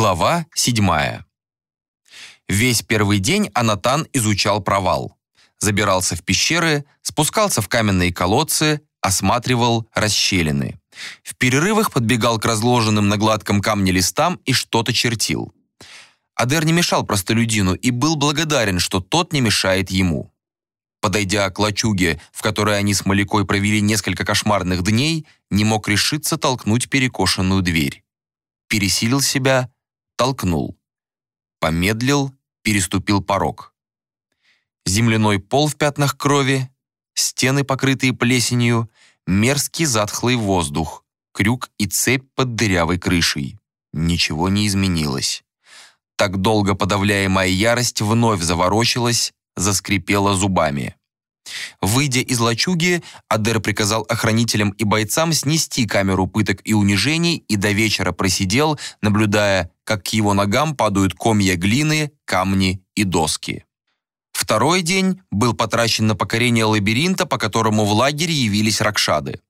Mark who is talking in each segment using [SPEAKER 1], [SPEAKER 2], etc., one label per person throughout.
[SPEAKER 1] Глава 7. Весь первый день Анатан изучал провал. Забирался в пещеры, спускался в каменные колодцы, осматривал расщелины. В перерывах подбегал к разложенным на гладком камне листам и что-то чертил. Адер не мешал простолюдину и был благодарен, что тот не мешает ему. Подойдя к лачуге, в которой они с Малякой провели несколько кошмарных дней, не мог решиться толкнуть перекошенную дверь. Пересилил себя, толкнул. Помедлил, переступил порог. Земляной пол в пятнах крови, стены, покрытые плесенью, мерзкий затхлый воздух, крюк и цепь под дырявой крышей. Ничего не изменилось. Так долго подавляемая ярость вновь заворочилась, заскрипела зубами. Выйдя из лачуги, Адер приказал охранителям и бойцам снести камеру пыток и унижений и до вечера просидел, наблюдая, как к его ногам падают комья глины, камни и доски. Второй день был потрачен на покорение лабиринта, по которому в лагерь явились ракшады.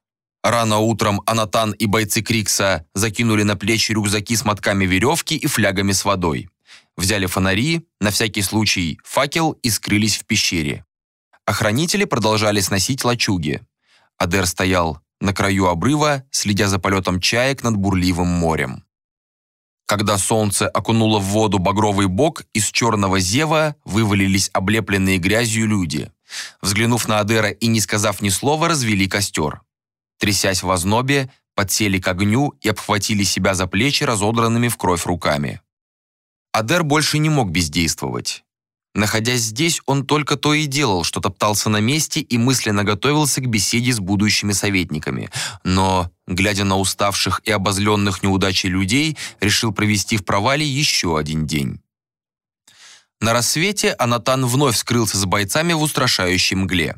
[SPEAKER 1] Рано утром Анатан и бойцы Крикса закинули на плечи рюкзаки с мотками веревки и флягами с водой. Взяли фонари, на всякий случай факел и скрылись в пещере. Охранители продолжали сносить лачуги. Адер стоял на краю обрыва, следя за полетом чаек над бурливым морем. Когда солнце окунуло в воду багровый бок, из черного зева вывалились облепленные грязью люди. Взглянув на Адера и не сказав ни слова, развели костер. Трясясь в ознобе, подсели к огню и обхватили себя за плечи разодранными в кровь руками. Адер больше не мог бездействовать. Находясь здесь, он только то и делал, что топтался на месте и мысленно готовился к беседе с будущими советниками. Но, глядя на уставших и обозленных неудачей людей, решил провести в провале еще один день. На рассвете Анатан вновь скрылся с бойцами в устрашающей мгле.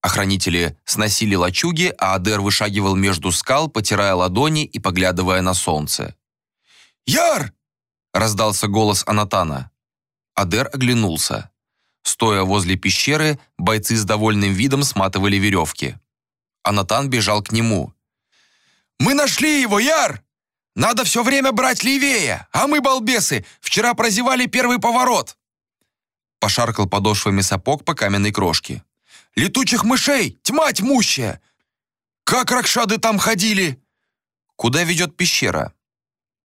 [SPEAKER 1] Охранители сносили лачуги, а Адер вышагивал между скал, потирая ладони и поглядывая на солнце.
[SPEAKER 2] «Яр!» — раздался голос Анатана.
[SPEAKER 1] Адер оглянулся. Стоя возле пещеры, бойцы с довольным видом сматывали веревки. Анатан бежал к нему.
[SPEAKER 2] «Мы нашли его, Яр! Надо все время брать левее, а мы, балбесы, вчера прозевали первый поворот!»
[SPEAKER 1] Пошаркал подошвами сапог по каменной крошке.
[SPEAKER 2] «Летучих мышей! Тьма тьмущая! Как ракшады там ходили?»
[SPEAKER 1] «Куда ведет пещера?»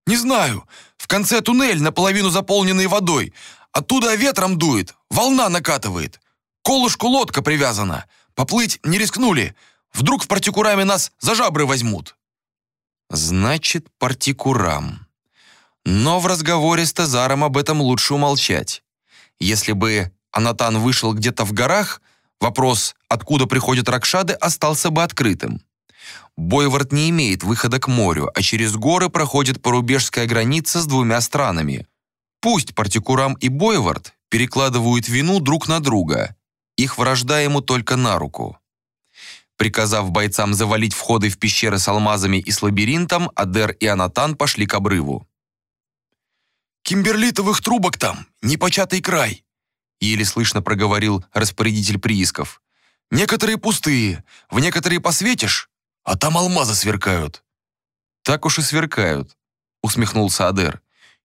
[SPEAKER 2] «Не знаю. В конце туннель, наполовину заполненный водой. Оттуда ветром дует, волна накатывает. Колышку лодка привязана. Поплыть не рискнули. Вдруг в партикураме нас за жабры возьмут.
[SPEAKER 1] Значит, партикурам. Но в разговоре с Тазаром об этом лучше умолчать. Если бы Анатан вышел где-то в горах, вопрос, откуда приходят ракшады, остался бы открытым. Бойвард не имеет выхода к морю, а через горы проходит порубежская граница с двумя странами. Пусть Партикурам и Бойвард перекладывают вину друг на друга, их вражда ему только на руку. Приказав бойцам завалить входы в пещеры с алмазами и с лабиринтом, Адер и Анатан пошли к обрыву.
[SPEAKER 2] «Кимберлитовых трубок там, непочатый край»,
[SPEAKER 1] еле слышно проговорил распорядитель приисков.
[SPEAKER 2] «Некоторые пустые, в некоторые посветишь, а там алмазы сверкают».
[SPEAKER 1] «Так уж и сверкают», усмехнулся Адер.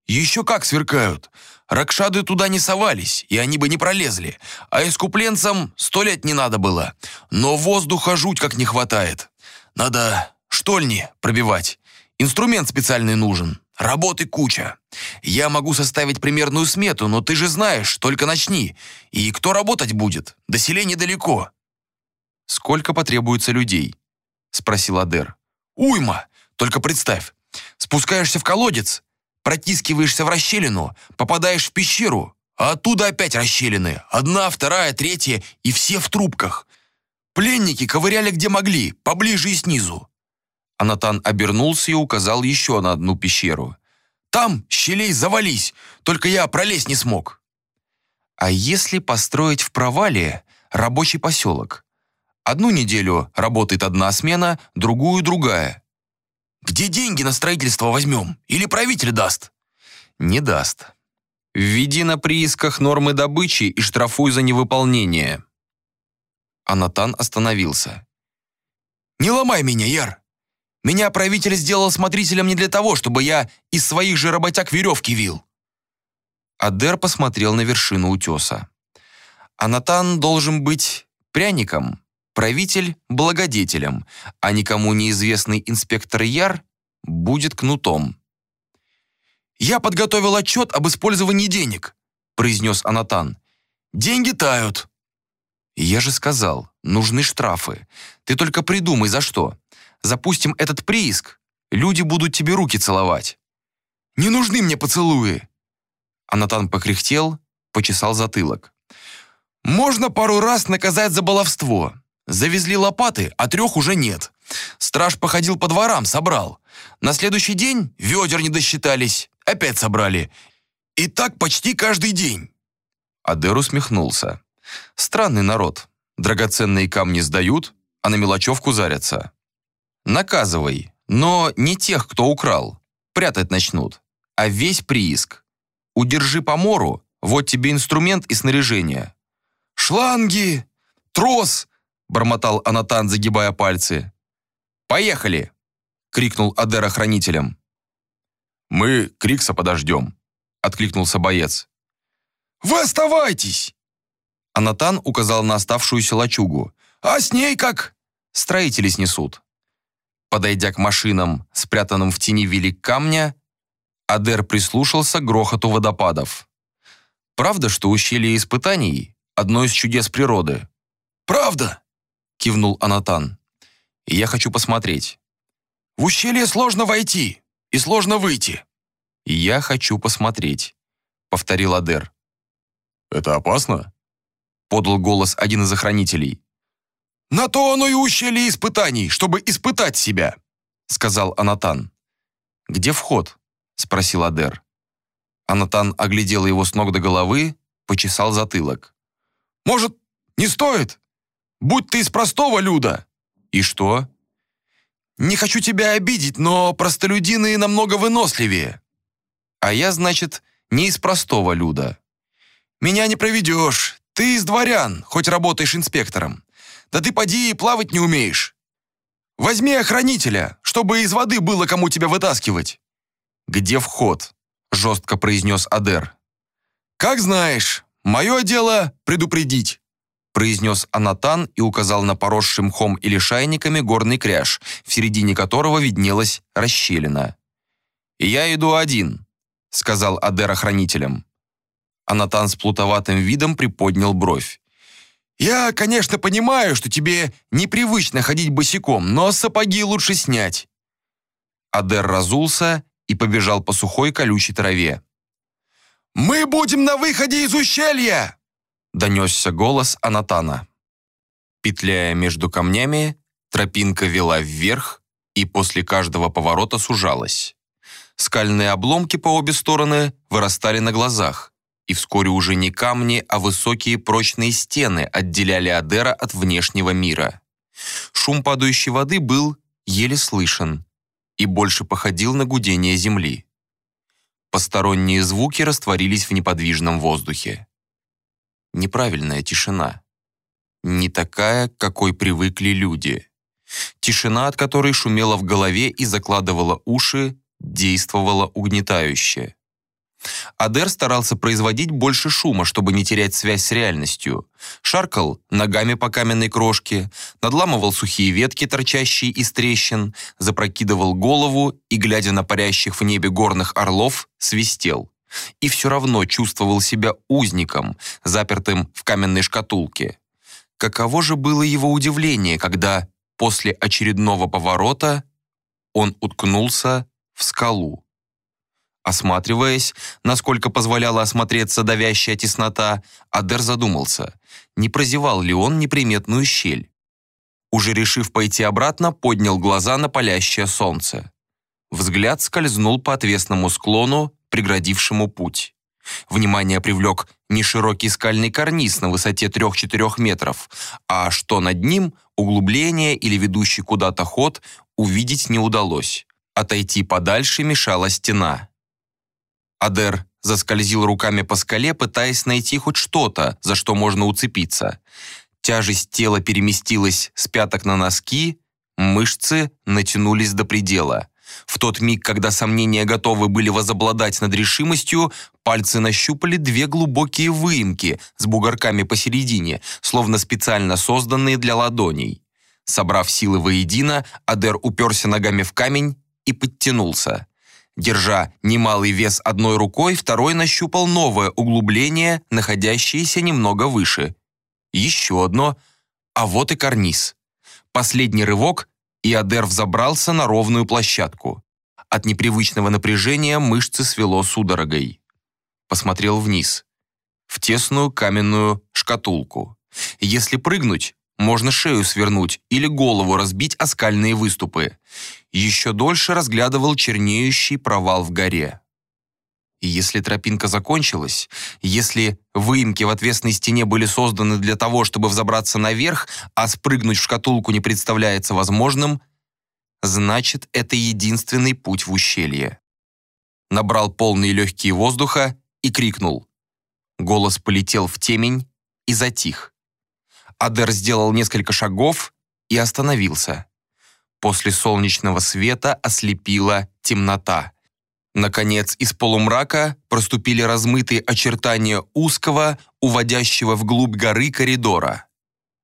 [SPEAKER 2] Еще как сверкают. Ракшады туда не совались, и они бы не пролезли. А искупленцам сто лет не надо было. Но воздуха жуть как не хватает. Надо штольни пробивать. Инструмент специальный нужен. Работы куча. Я могу составить примерную смету, но ты же знаешь, только начни. И кто работать будет? До селения недалеко.
[SPEAKER 1] Сколько потребуется людей? Спросил Адер.
[SPEAKER 2] Уйма. Только представь. Спускаешься в колодец, протискиваешься в расщелину, попадаешь в пещеру, а оттуда опять расщелины. Одна, вторая, третья, и все в трубках. Пленники ковыряли где могли, поближе и снизу.
[SPEAKER 1] Анатан обернулся и указал еще на одну пещеру.
[SPEAKER 2] «Там щелей завались, только я пролезть не смог».
[SPEAKER 1] «А если построить в провале рабочий поселок? Одну неделю работает одна смена, другую — другая.
[SPEAKER 2] Где деньги на строительство возьмем? Или правитель даст?»
[SPEAKER 1] «Не даст. Введи на приисках нормы добычи и штрафуй за невыполнение». Анатан остановился.
[SPEAKER 2] «Не ломай меня, Яр! Меня правитель сделал смотрителем не для того, чтобы я из своих же работяг веревки вил».
[SPEAKER 1] Адер посмотрел на вершину утеса. Анатан должен быть пряником, правитель – благодетелем, а никому неизвестный инспектор Яр будет кнутом.
[SPEAKER 2] «Я подготовил отчет об использовании денег», – произнес Анатан. «Деньги тают».
[SPEAKER 1] «Я же сказал, нужны штрафы. Ты только придумай, за что. Запустим этот прииск, люди будут тебе руки целовать».
[SPEAKER 2] «Не нужны мне поцелуи».
[SPEAKER 1] Анатан покряхтел, почесал затылок.
[SPEAKER 2] «Можно пару раз наказать за баловство. Завезли лопаты, а трех уже нет. Страж походил по дворам, собрал. На следующий день ведер не досчитались, опять собрали. И так почти каждый день».
[SPEAKER 1] Адер усмехнулся. «Странный народ. Драгоценные камни сдают, а на мелочевку зарятся. Наказывай, но не тех, кто украл. Прятать начнут, а весь прииск. Удержи по мору, вот тебе инструмент и снаряжение».
[SPEAKER 2] «Шланги! Трос!» — бормотал Анатан, загибая пальцы.
[SPEAKER 1] «Поехали!» — крикнул Адер охранителям.
[SPEAKER 2] «Мы Крикса подождем», — откликнулся боец. «Вы оставайтесь!»
[SPEAKER 1] Анатан указал на оставшуюся лачугу.
[SPEAKER 2] «А с ней как?»
[SPEAKER 1] «Строители снесут». Подойдя к машинам, спрятанным в тени велик камня, Адер прислушался к грохоту водопадов. «Правда, что ущелье испытаний — одно из чудес природы?»
[SPEAKER 2] «Правда!»
[SPEAKER 1] — кивнул Анатан. «Я хочу посмотреть».
[SPEAKER 2] «В ущелье сложно войти и сложно выйти».
[SPEAKER 1] «Я хочу посмотреть», — повторил Адер.
[SPEAKER 2] «Это опасно?»
[SPEAKER 1] — подал голос один из охранителей.
[SPEAKER 2] «На то оно и ущелье испытаний, чтобы испытать себя», — сказал Анатан.
[SPEAKER 1] «Где вход?» — спросил Адер. Анатан оглядел его с ног до головы, почесал затылок.
[SPEAKER 2] «Может, не стоит? Будь ты из простого люда!»
[SPEAKER 1] «И что?»
[SPEAKER 2] «Не хочу тебя обидеть, но простолюдины намного выносливее».
[SPEAKER 1] «А я, значит, не из простого люда».
[SPEAKER 2] «Меня не проведешь. Ты из дворян, хоть работаешь инспектором. Да ты поди и плавать не умеешь. Возьми охранителя, чтобы из воды было кому тебя вытаскивать».
[SPEAKER 1] «Где вход?» — жестко произнес Адер.
[SPEAKER 2] «Как знаешь, мое дело предупредить»
[SPEAKER 1] произнес Анатан и указал на поросший мхом или шайниками горный кряж, в середине которого виднелась расщелина. «Я иду один», — сказал Адер охранителям. Анатан с плутоватым видом приподнял бровь.
[SPEAKER 2] «Я, конечно, понимаю, что тебе непривычно ходить босиком, но сапоги лучше снять».
[SPEAKER 1] Адер разулся и побежал по сухой колючей траве.
[SPEAKER 2] «Мы будем на выходе из ущелья!»
[SPEAKER 1] Донесся голос Анатана. Петляя между камнями, тропинка вела вверх и после каждого поворота сужалась. Скальные обломки по обе стороны вырастали на глазах, и вскоре уже не камни, а высокие прочные стены отделяли Адера от внешнего мира. Шум падающей воды был еле слышен и больше походил на гудение земли. Посторонние звуки растворились в неподвижном воздухе неправильная тишина. Не такая, какой привыкли люди. Тишина, от которой шумела в голове и закладывала уши, действовала угнетающе. Адер старался производить больше шума, чтобы не терять связь с реальностью. Шаркал ногами по каменной крошке, надламывал сухие ветки, торчащие из трещин, запрокидывал голову и, глядя на парящих в небе горных орлов, свистел и все равно чувствовал себя узником, запертым в каменной шкатулке. Каково же было его удивление, когда после очередного поворота он уткнулся в скалу. Осматриваясь, насколько позволяла осмотреться давящая теснота, Адер задумался, не прозевал ли он неприметную щель. Уже решив пойти обратно, поднял глаза на палящее солнце. Взгляд скользнул по отвесному склону, преградившему путь. Внимание привлек не широкий скальный карниз на высоте 3-4 метров, а что над ним, углубление или ведущий куда-то ход, увидеть не удалось. Отойти подальше мешала стена. Адер заскользил руками по скале, пытаясь найти хоть что-то, за что можно уцепиться. Тяжесть тела переместилась с пяток на носки, Мышцы натянулись до предела. В тот миг, когда сомнения готовы были возобладать над решимостью, пальцы нащупали две глубокие выемки с бугорками посередине, словно специально созданные для ладоней. Собрав силы воедино, Адер уперся ногами в камень и подтянулся. Держа немалый вес одной рукой, второй нащупал новое углубление, находящееся немного выше. Еще одно, а вот и карниз. Последний рывок, и Адер взобрался на ровную площадку. От непривычного напряжения мышцы свело судорогой. Посмотрел вниз. В тесную каменную шкатулку. Если прыгнуть, можно шею свернуть или голову разбить о скальные выступы. Еще дольше разглядывал чернеющий провал в горе. И если тропинка закончилась, если выемки в отвесной стене были созданы для того, чтобы взобраться наверх, а спрыгнуть в шкатулку не представляется возможным, значит, это единственный путь в ущелье. Набрал полные легкие воздуха и крикнул. Голос полетел в темень и затих. Адер сделал несколько шагов и остановился. После солнечного света ослепила темнота. Наконец, из полумрака проступили размытые очертания узкого, уводящего вглубь горы коридора.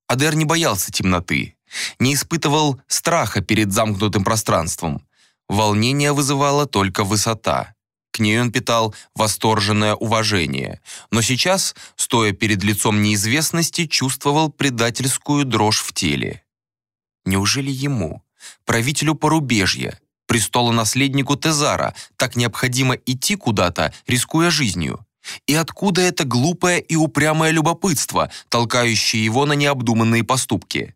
[SPEAKER 1] Адер не боялся темноты, не испытывал страха перед замкнутым пространством. Волнение вызывала только высота. К ней он питал восторженное уважение, но сейчас, стоя перед лицом неизвестности, чувствовал предательскую дрожь в теле. Неужели ему, правителю порубежья, престолонаследнику Тезара, так необходимо идти куда-то, рискуя жизнью? И откуда это глупое и упрямое любопытство, толкающее его на необдуманные поступки?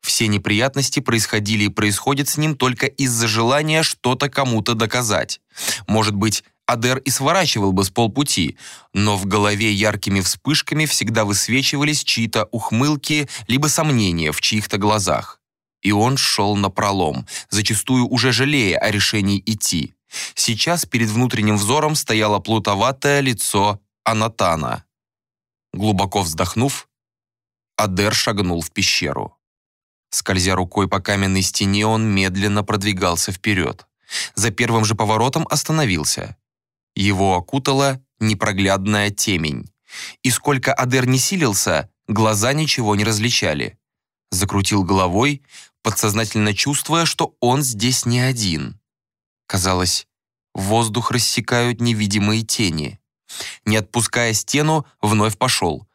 [SPEAKER 1] Все неприятности происходили и происходят с ним только из-за желания что-то кому-то доказать. Может быть, Адер и сворачивал бы с полпути, но в голове яркими вспышками всегда высвечивались чьи-то ухмылки либо сомнения в чьих-то глазах. И он шел на пролом, зачастую уже жалея о решении идти. Сейчас перед внутренним взором стояло плутоватое лицо Анатана. Глубоко вздохнув, Адер шагнул в пещеру. Скользя рукой по каменной стене, он медленно продвигался вперед. За первым же поворотом остановился. Его окутала непроглядная темень. И сколько Адер не силился, глаза ничего не различали. Закрутил головой, подсознательно чувствуя, что он здесь не один. Казалось, воздух рассекают невидимые тени. Не отпуская стену, вновь пошел.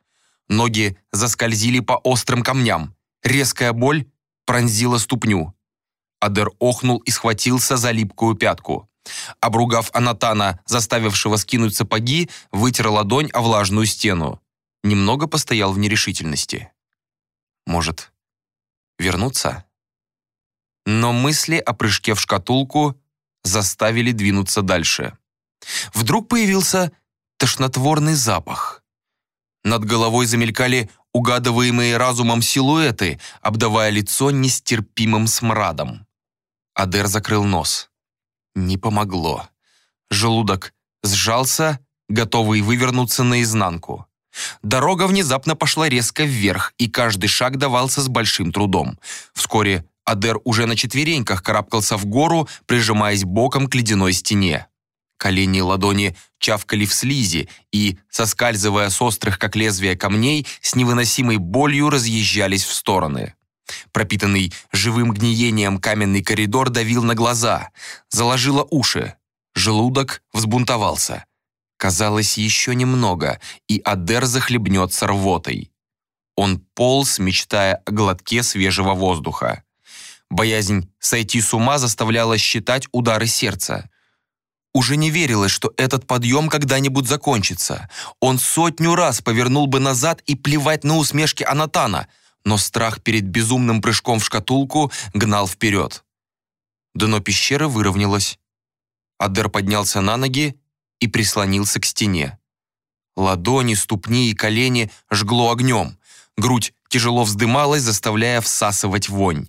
[SPEAKER 1] Ноги заскользили по острым камням. Резкая боль пронзила ступню. Адер охнул и схватился за липкую пятку. Обругав Анатана, заставившего скинуть сапоги, вытер ладонь о влажную стену. Немного постоял в нерешительности. Может, вернуться? Но мысли о прыжке в шкатулку заставили двинуться дальше. Вдруг появился тошнотворный запах. Над головой замелькали угадываемые разумом силуэты, обдавая лицо нестерпимым смрадом. Адер закрыл нос. Не помогло. Желудок сжался, готовый вывернуться наизнанку. Дорога внезапно пошла резко вверх, и каждый шаг давался с большим трудом. Вскоре Адер уже на четвереньках карабкался в гору, прижимаясь боком к ледяной стене. Колени и ладони чавкали в слизи и, соскальзывая с острых, как лезвие камней, с невыносимой болью разъезжались в стороны. Пропитанный живым гниением каменный коридор давил на глаза, заложило уши. Желудок взбунтовался. Казалось, еще немного, и Адер захлебнется рвотой. Он полз, мечтая о глотке свежего воздуха. Боязнь сойти с ума заставляла считать удары сердца. Уже не верилось, что этот подъем когда-нибудь закончится. Он сотню раз повернул бы назад и плевать на усмешки Анатана, но страх перед безумным прыжком в шкатулку гнал вперед. Дно пещеры выровнялось. Адер поднялся на ноги и прислонился к стене. Ладони, ступни и колени жгло огнем. Грудь тяжело вздымалась, заставляя всасывать вонь.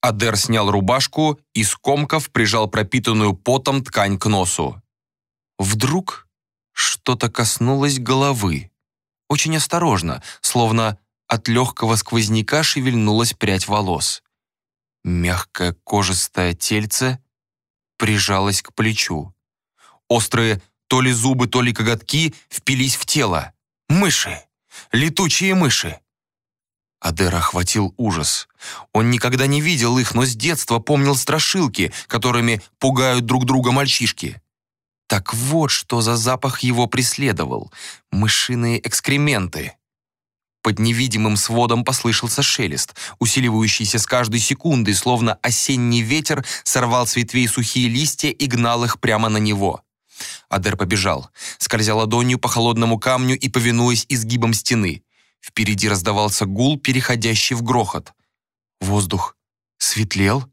[SPEAKER 1] Адер снял рубашку и, скомков, прижал пропитанную потом ткань к носу. Вдруг что-то коснулось головы. Очень осторожно, словно от легкого сквозняка шевельнулась прядь волос. Мягкое кожистое тельце прижалось к плечу. Острые то ли зубы, то ли коготки впились в тело. Мыши! Летучие мыши! Адера охватил ужас. Он никогда не видел их, но с детства помнил страшилки, которыми пугают друг друга мальчишки. Так вот, что за запах его преследовал. Мышиные экскременты. Под невидимым сводом послышался шелест, усиливающийся с каждой секундой, словно осенний ветер сорвал с ветвей сухие листья и гнал их прямо на него. Адер побежал, скользя ладонью по холодному камню и повинуясь изгибам стены. Впереди раздавался гул, переходящий в грохот. Воздух светлел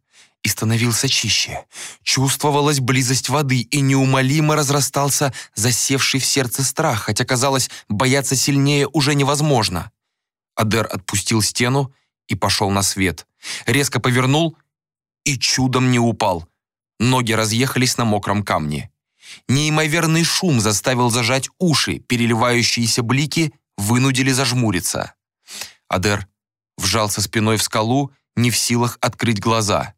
[SPEAKER 1] и становился чище. Чувствовалась близость воды, и неумолимо разрастался засевший в сердце страх, хотя, казалось, бояться сильнее уже невозможно. Адер отпустил стену и пошел на свет. Резко повернул и чудом не упал. Ноги разъехались на мокром камне. Неимоверный шум заставил зажать уши, переливающиеся блики вынудили зажмуриться. Адер вжался спиной в скалу, не в силах открыть глаза.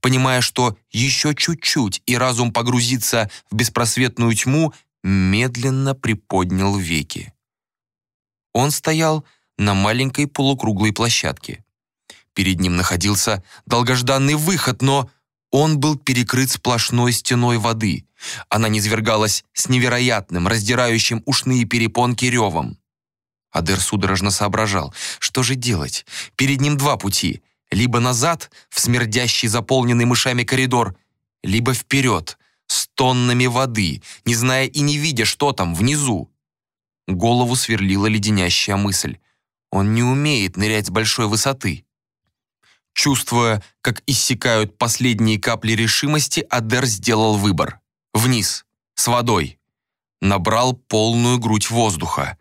[SPEAKER 1] Понимая, что еще чуть-чуть и разум погрузится в беспросветную тьму, медленно приподнял веки. Он стоял на маленькой полукруглой площадке. Перед ним находился долгожданный выход, но он был перекрыт сплошной стеной воды. Она низвергалась с невероятным, раздирающим ушные перепонки ревом. Адер судорожно соображал, что же делать? Перед ним два пути. Либо назад, в смердящий заполненный мышами коридор, либо вперед, с тоннами воды, не зная и не видя, что там внизу. Голову сверлила леденящая мысль. Он не умеет нырять с большой высоты. Чувствуя, как иссякают последние капли решимости, Адер сделал выбор. Вниз, с водой. Набрал полную грудь воздуха.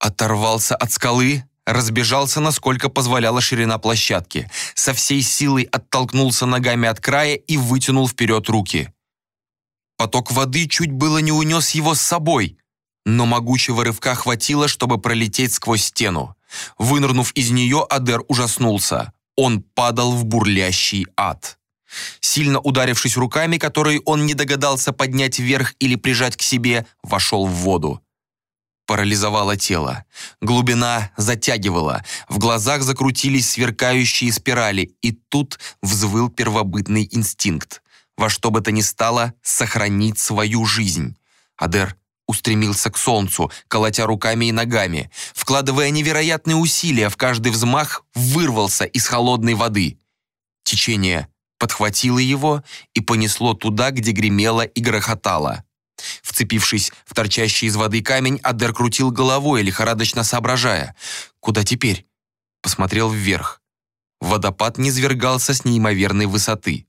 [SPEAKER 1] Оторвался от скалы, разбежался, насколько позволяла ширина площадки. Со всей силой оттолкнулся ногами от края и вытянул вперед руки. Поток воды чуть было не унес его с собой, но могучего рывка хватило, чтобы пролететь сквозь стену. Вынырнув из нее, Адер ужаснулся. Он падал в бурлящий ад. Сильно ударившись руками, которые он не догадался поднять вверх или прижать к себе, вошел в воду парализовало тело. Глубина затягивала, в глазах закрутились сверкающие спирали, и тут взвыл первобытный инстинкт. Во что бы то ни стало, сохранить свою жизнь. Адер устремился к солнцу, колотя руками и ногами. Вкладывая невероятные усилия, в каждый взмах вырвался из холодной воды. Течение подхватило его и понесло туда, где гремело и грохотало. Вцепившись в торчащий из воды камень, Адер крутил головой, лихорадочно соображая. «Куда теперь?» Посмотрел вверх. Водопад низвергался с неимоверной высоты.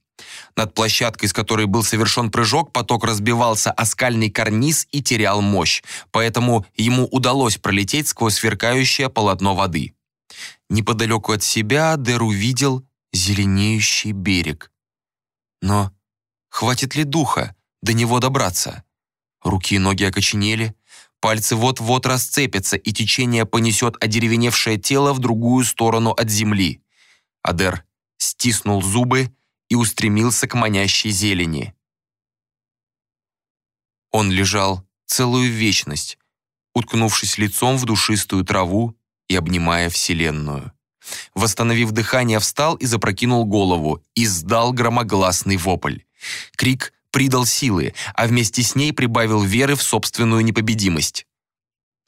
[SPEAKER 1] Над площадкой, с которой был совершен прыжок, поток разбивался о скальный карниз и терял мощь, поэтому ему удалось пролететь сквозь сверкающее полотно воды. Неподалеку от себя Адер увидел зеленеющий берег. Но хватит ли духа до него добраться? Руки и ноги окоченели, пальцы вот-вот расцепятся, и течение понесет одеревеневшее тело в другую сторону от земли. Адер стиснул зубы и устремился к манящей зелени. Он лежал целую вечность, уткнувшись лицом в душистую траву и обнимая Вселенную. Восстановив дыхание, встал и запрокинул голову, и сдал громогласный вопль. Крик придал силы, а вместе с ней прибавил веры в собственную непобедимость.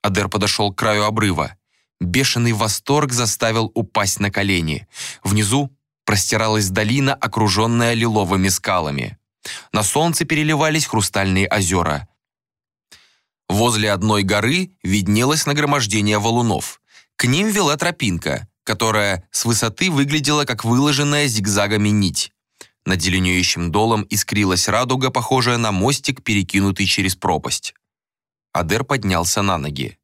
[SPEAKER 1] Адер подошел к краю обрыва. Бешеный восторг заставил упасть на колени. Внизу простиралась долина, окруженная лиловыми скалами. На солнце переливались хрустальные озера. Возле одной горы виднелось нагромождение валунов. К ним вела тропинка, которая с высоты выглядела как выложенная зигзагами нить. Над зеленеющим долом искрилась радуга, похожая на мостик, перекинутый через пропасть. Адер поднялся на ноги.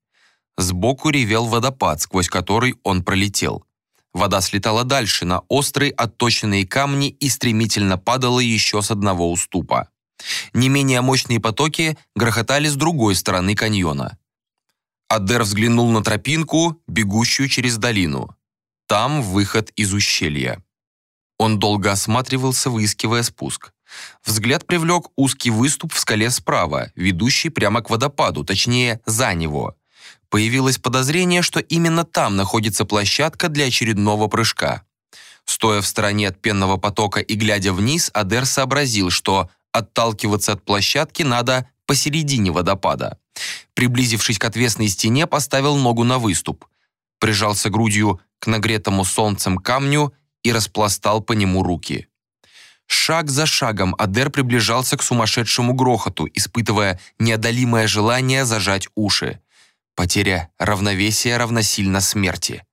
[SPEAKER 1] Сбоку ревел водопад, сквозь который он пролетел. Вода слетала дальше, на острые отточенные камни и стремительно падала еще с одного уступа. Не менее мощные потоки грохотали с другой стороны каньона. Адер взглянул на тропинку, бегущую через долину. Там выход из ущелья. Он долго осматривался, выискивая спуск. Взгляд привлек узкий выступ в скале справа, ведущий прямо к водопаду, точнее, за него. Появилось подозрение, что именно там находится площадка для очередного прыжка. Стоя в стороне от пенного потока и глядя вниз, Адер сообразил, что отталкиваться от площадки надо посередине водопада. Приблизившись к отвесной стене, поставил ногу на выступ, прижался грудью к нагретому солнцем камню и распластал по нему руки. Шаг за шагом Адер приближался к сумасшедшему грохоту, испытывая неодолимое желание зажать уши. Потеря равновесия равносильно смерти.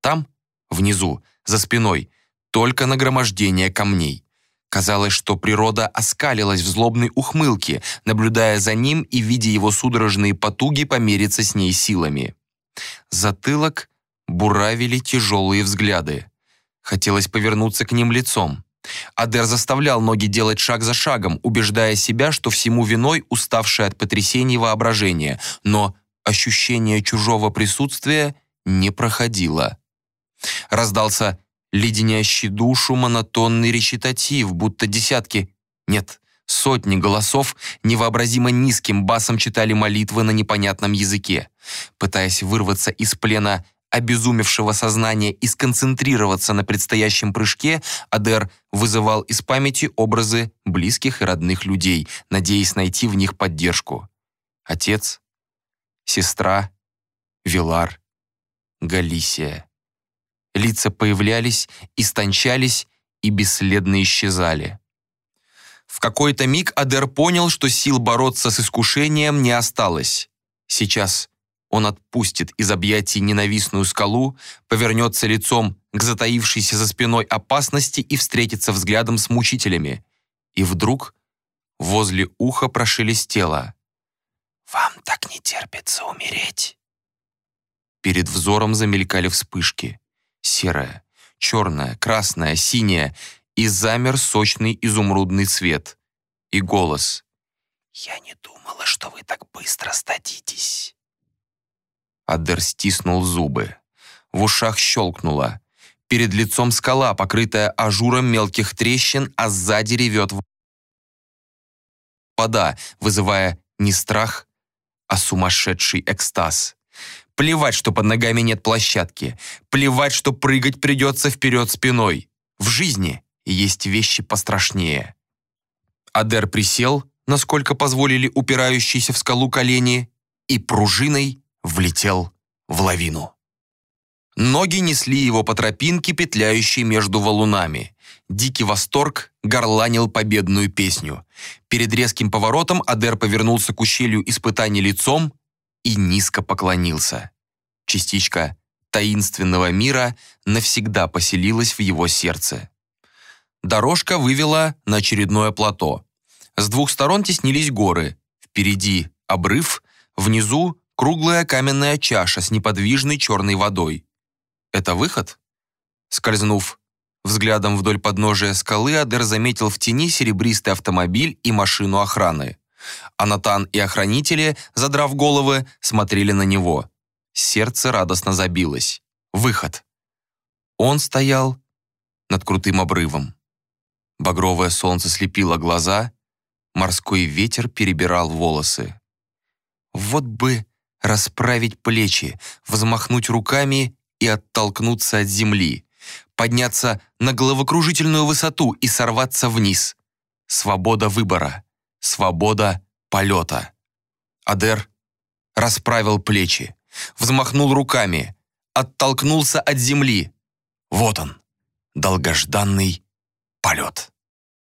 [SPEAKER 1] Там, внизу, за спиной, только нагромождение камней. Казалось, что природа оскалилась в злобной ухмылке, наблюдая за ним и видя его судорожные потуги помериться с ней силами. Затылок буравили тяжелые взгляды. Хотелось повернуться к ним лицом. Адер заставлял ноги делать шаг за шагом, убеждая себя, что всему виной уставшее от потрясений воображение, но ощущение чужого присутствия не проходило. Раздался леденящий душу монотонный речитатив, будто десятки, нет, сотни голосов невообразимо низким басом читали молитвы на непонятном языке. Пытаясь вырваться из плена обезумевшего сознания и сконцентрироваться на предстоящем прыжке, Адер вызывал из памяти образы близких и родных людей, надеясь найти в них поддержку. Отец, сестра, Вилар, Галисия. Лица появлялись, истончались и бесследно исчезали. В какой-то миг Адер понял, что сил бороться с искушением не осталось. Сейчас он отпустит из объятий ненавистную скалу, повернется лицом к затаившейся за спиной опасности и встретится взглядом с мучителями. И вдруг возле уха прошелестело. «Вам так не терпится умереть?» Перед взором замелькали вспышки. Серая, черная, красная, синяя, и замер сочный изумрудный цвет. И голос. «Я не думала, что вы так быстро сдадитесь». Адер стиснул зубы. В ушах щелкнуло. Перед лицом скала, покрытая ажуром мелких трещин, а сзади ревет вода, вызывая не страх, а сумасшедший экстаз. Плевать, что под ногами нет площадки. Плевать, что прыгать придется вперед спиной. В жизни есть вещи пострашнее. Адер присел, насколько позволили упирающиеся в скалу колени, и пружиной влетел в лавину. Ноги несли его по тропинке, петляющей между валунами. Дикий восторг горланил победную песню. Перед резким поворотом Адер повернулся к ущелью испытаний лицом и низко поклонился. Частичка таинственного мира навсегда поселилась в его сердце. Дорожка вывела на очередное плато. С двух сторон теснились горы. Впереди обрыв, внизу круглая каменная чаша с неподвижной черной водой. Это выход? Скользнув взглядом вдоль подножия скалы, Адер заметил в тени серебристый автомобиль и машину охраны. Анатан и охранители, задрав головы, смотрели на него. Сердце радостно забилось. Выход. Он стоял над крутым обрывом. Багровое солнце слепило глаза, морской ветер перебирал волосы. Вот бы расправить плечи, взмахнуть руками и оттолкнуться от земли, подняться на головокружительную высоту и сорваться вниз. Свобода выбора, свобода полета. Адер расправил плечи, взмахнул руками, оттолкнулся от земли. Вот он, долгожданный полет.